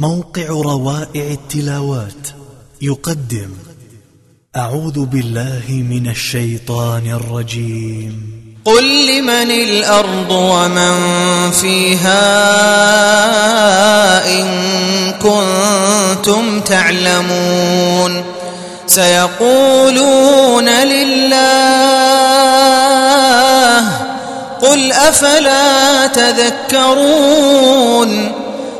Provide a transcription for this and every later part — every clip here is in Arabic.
موقع روائع التلاوات يقدم أعوذ بالله من الشيطان الرجيم. قل لمن الأرض ومن فيها إن كنتم تعلمون سيقولون لله قل أفلا تذكرون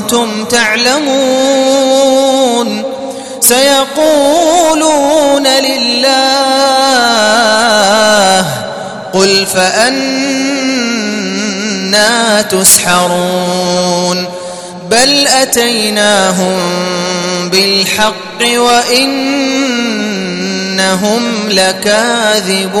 كنتم تعلمون سيقولون لله قل فأنا تسحرون بل أتيناهم بالحق وإنهم لكاذبون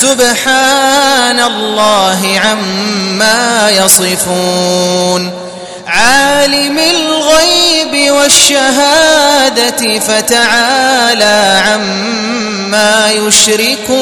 سبحان الله عما يصفون. عالم الغيب والشهادة فتعالى عما يشركون.